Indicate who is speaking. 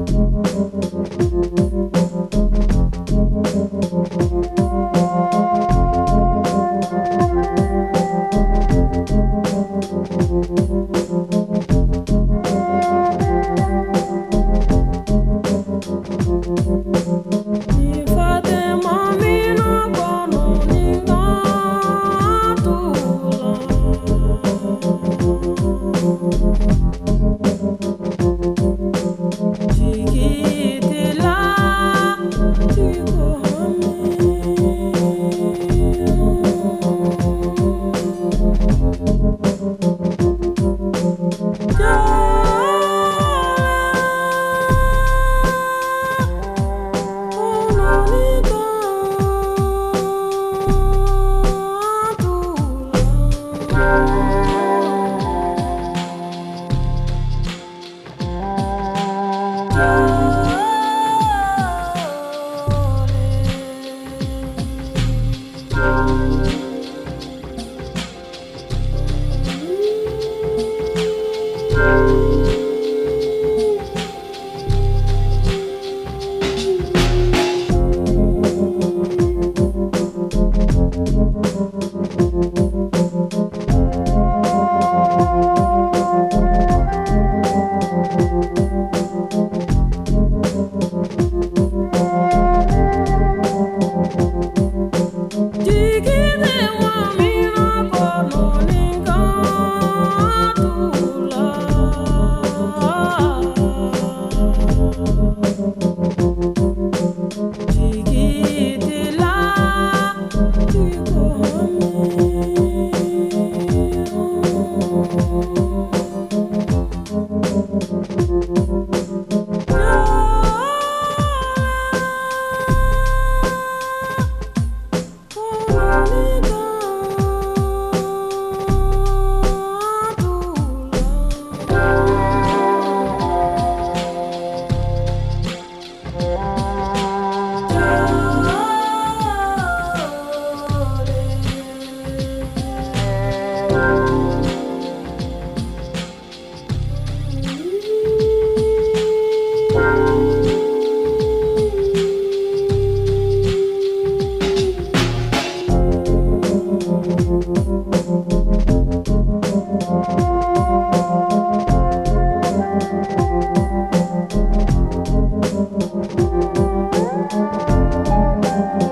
Speaker 1: Thank you. you go.
Speaker 2: Thank you.